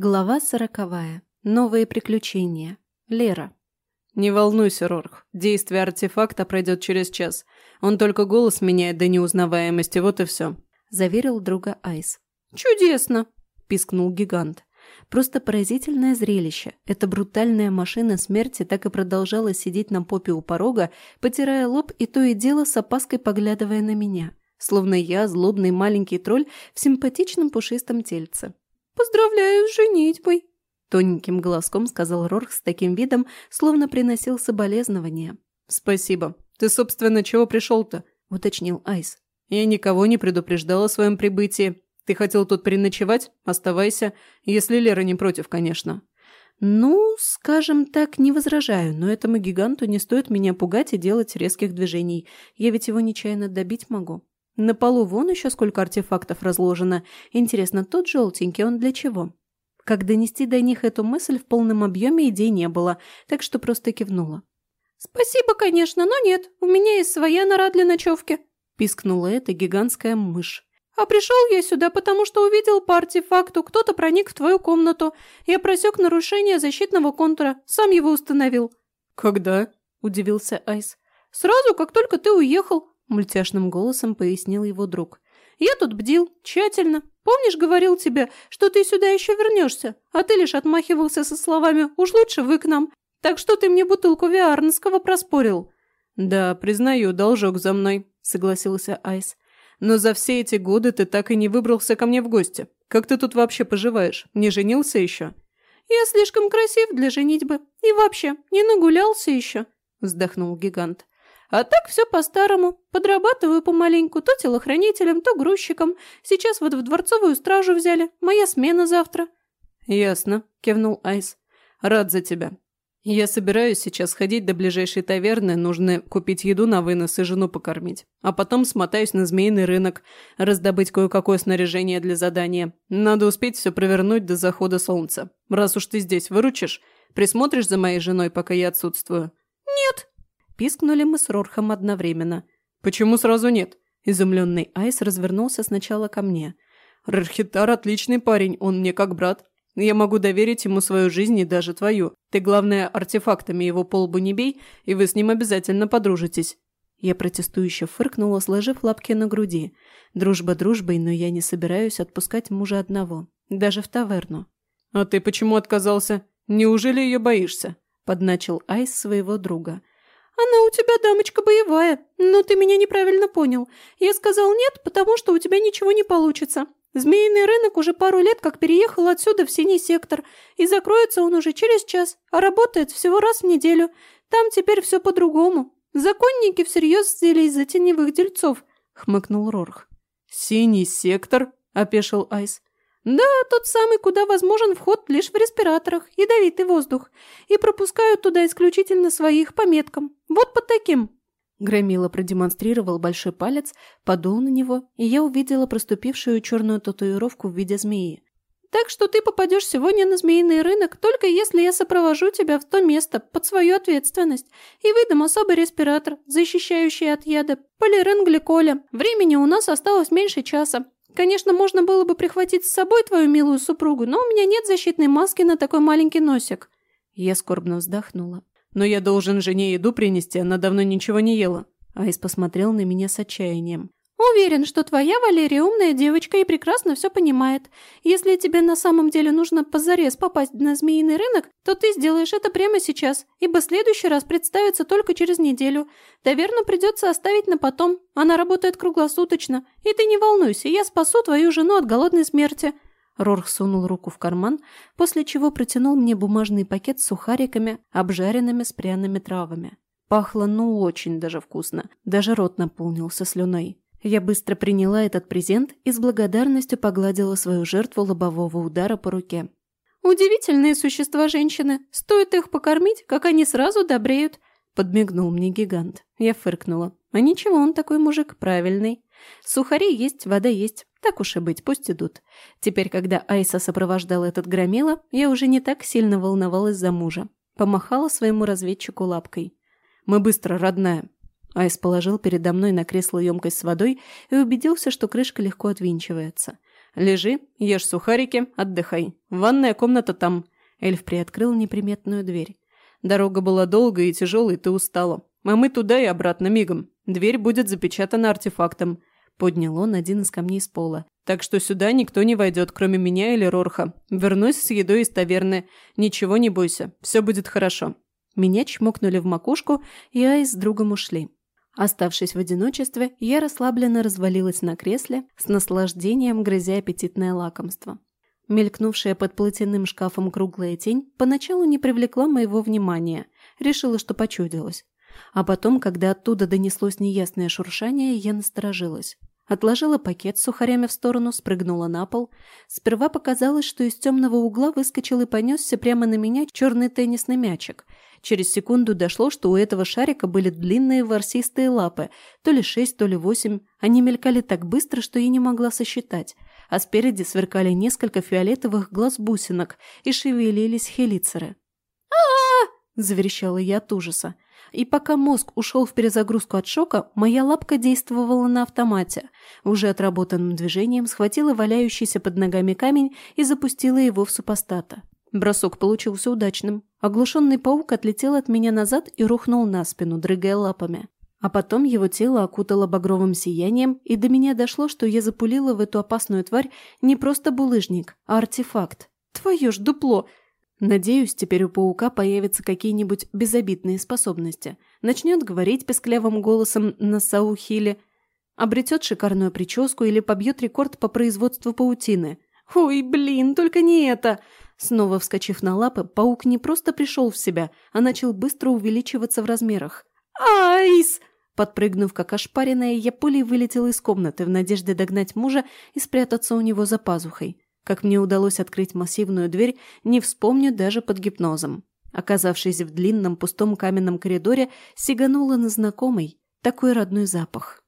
Глава сороковая. Новые приключения. Лера. «Не волнуйся, Рорх. Действие артефакта пройдет через час. Он только голос меняет до неузнаваемости, вот и все», – заверил друга Айс. «Чудесно!» – пискнул гигант. Просто поразительное зрелище. Эта брутальная машина смерти так и продолжала сидеть на попе у порога, потирая лоб и то и дело с опаской поглядывая на меня. Словно я злобный маленький тролль в симпатичном пушистом тельце. «Поздравляю с женитьбой!» Тоненьким голоском сказал Рорх с таким видом, словно приносил соболезнования. «Спасибо. Ты, собственно, чего пришел-то?» – уточнил Айс. «Я никого не предупреждал о своем прибытии. Ты хотел тут переночевать? Оставайся. Если Лера не против, конечно». «Ну, скажем так, не возражаю, но этому гиганту не стоит меня пугать и делать резких движений. Я ведь его нечаянно добить могу». На полу вон еще сколько артефактов разложено. Интересно, тот желтенький, он для чего? Как донести до них эту мысль в полном объеме идей не было, так что просто кивнула. «Спасибо, конечно, но нет, у меня есть своя нора для ночевки», – пискнула эта гигантская мышь. «А пришел я сюда, потому что увидел по артефакту, кто-то проник в твою комнату. Я просек нарушение защитного контура, сам его установил». «Когда?» – удивился Айс. «Сразу, как только ты уехал. Мультяшным голосом пояснил его друг. «Я тут бдил, тщательно. Помнишь, говорил тебе, что ты сюда еще вернешься, а ты лишь отмахивался со словами «уж лучше вы к нам». Так что ты мне бутылку Виарнского проспорил?» «Да, признаю, должок за мной», — согласился Айс. «Но за все эти годы ты так и не выбрался ко мне в гости. Как ты тут вообще поживаешь? Не женился еще?» «Я слишком красив для женитьбы. И вообще, не нагулялся еще», — вздохнул гигант. А так все по-старому. Подрабатываю помаленьку, то телохранителем, то грузчиком. Сейчас вот в дворцовую стражу взяли. Моя смена завтра». «Ясно», – кивнул Айс. «Рад за тебя. Я собираюсь сейчас ходить до ближайшей таверны, нужно купить еду на вынос и жену покормить. А потом смотаюсь на змеиный рынок, раздобыть кое-какое снаряжение для задания. Надо успеть все провернуть до захода солнца. Раз уж ты здесь выручишь, присмотришь за моей женой, пока я отсутствую?» «Нет», Пискнули мы с Рорхом одновременно. «Почему сразу нет?» Изумленный Айс развернулся сначала ко мне. «Рархитар отличный парень, он мне как брат. Я могу доверить ему свою жизнь и даже твою. Ты, главное, артефактами его полбу не бей, и вы с ним обязательно подружитесь». Я протестующе фыркнула, сложив лапки на груди. Дружба дружбой, но я не собираюсь отпускать мужа одного. Даже в таверну. «А ты почему отказался? Неужели ее боишься?» Подначил Айс своего друга. «Она у тебя дамочка боевая, но ты меня неправильно понял. Я сказал нет, потому что у тебя ничего не получится. Змеиный рынок уже пару лет как переехал отсюда в синий сектор, и закроется он уже через час, а работает всего раз в неделю. Там теперь все по-другому. Законники всерьез взялись за теневых дельцов», — хмыкнул Рорх. «Синий сектор?» — опешил Айс. «Да, тот самый, куда возможен вход лишь в респираторах, ядовитый воздух. И пропускают туда исключительно своих по меткам. Вот под таким». Громила продемонстрировал большой палец, подул на него, и я увидела проступившую черную татуировку в виде змеи. «Так что ты попадешь сегодня на змеиный рынок, только если я сопровожу тебя в то место под свою ответственность и выдам особый респиратор, защищающий от яда, полиренгликоля. Времени у нас осталось меньше часа. Конечно, можно было бы прихватить с собой твою милую супругу, но у меня нет защитной маски на такой маленький носик». Я скорбно вздохнула. «Но я должен жене еду принести, она давно ничего не ела». Айс посмотрел на меня с отчаянием. Уверен, что твоя Валерия умная девочка и прекрасно все понимает. Если тебе на самом деле нужно позарез попасть на змеиный рынок, то ты сделаешь это прямо сейчас, ибо следующий раз представится только через неделю. Таверну придется оставить на потом. Она работает круглосуточно. И ты не волнуйся, я спасу твою жену от голодной смерти». Рорх сунул руку в карман, после чего протянул мне бумажный пакет с сухариками, обжаренными с пряными травами. Пахло ну очень даже вкусно, даже рот наполнился слюной. Я быстро приняла этот презент и с благодарностью погладила свою жертву лобового удара по руке. «Удивительные существа женщины. Стоит их покормить, как они сразу добреют», – подмигнул мне гигант. Я фыркнула. «А ничего, он такой мужик, правильный. Сухари есть, вода есть. Так уж и быть, пусть идут. Теперь, когда Айса сопровождал этот громила, я уже не так сильно волновалась за мужа. Помахала своему разведчику лапкой. «Мы быстро, родная», Айс положил передо мной на кресло емкость с водой и убедился, что крышка легко отвинчивается. Лежи, ешь сухарики, отдыхай. Ванная комната там». Эльф приоткрыл неприметную дверь. «Дорога была долгая и тяжелой, ты устала. А мы туда и обратно мигом. Дверь будет запечатана артефактом». Поднял он один из камней с пола. «Так что сюда никто не войдет, кроме меня или Рорха. Вернусь с едой из таверны. Ничего не бойся, все будет хорошо». Меня чмокнули в макушку, и Айс с другом ушли. Оставшись в одиночестве, я расслабленно развалилась на кресле, с наслаждением грызя аппетитное лакомство. Мелькнувшая под платяным шкафом круглая тень поначалу не привлекла моего внимания, решила, что почудилась. А потом, когда оттуда донеслось неясное шуршание, я насторожилась. Отложила пакет с сухарями в сторону, спрыгнула на пол. Сперва показалось, что из темного угла выскочил и понесся прямо на меня черный теннисный мячик – Через секунду дошло, что у этого шарика были длинные ворсистые лапы, то ли шесть, то ли восемь. Они мелькали так быстро, что я не могла сосчитать. А спереди сверкали несколько фиолетовых глаз-бусинок и шевелились хелицеры. а заверещала я от ужаса. И пока мозг ушел в перезагрузку от шока, моя лапка действовала на автомате. Уже отработанным движением схватила валяющийся под ногами камень и запустила его в супостата. Бросок получился удачным. Оглушенный паук отлетел от меня назад и рухнул на спину, дрыгая лапами. А потом его тело окутало багровым сиянием, и до меня дошло, что я запулила в эту опасную тварь не просто булыжник, а артефакт. Твое ж дупло! Надеюсь, теперь у паука появятся какие-нибудь безобидные способности. Начнет говорить песклявым голосом на Саухиле, обретет шикарную прическу или побьет рекорд по производству паутины. Ой, блин, только не это! Снова вскочив на лапы, паук не просто пришел в себя, а начал быстро увеличиваться в размерах. «Айс!» Подпрыгнув как ошпаренная, я пулей вылетела из комнаты в надежде догнать мужа и спрятаться у него за пазухой. Как мне удалось открыть массивную дверь, не вспомню даже под гипнозом. Оказавшись в длинном пустом каменном коридоре, сиганула на знакомый, такой родной запах.